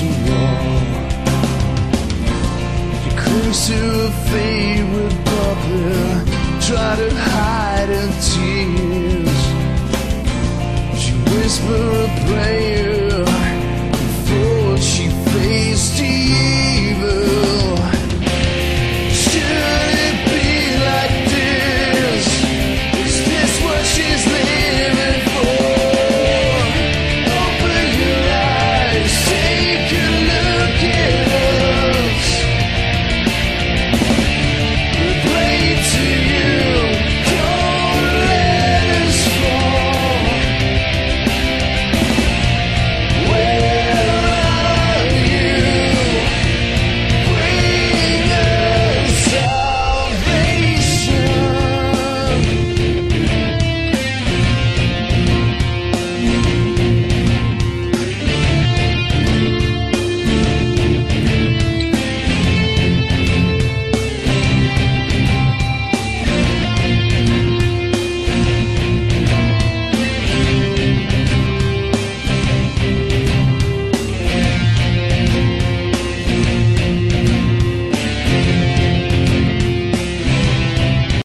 against a. You cling to a favorite puppet, try to hide her tears. She whisper a prayer.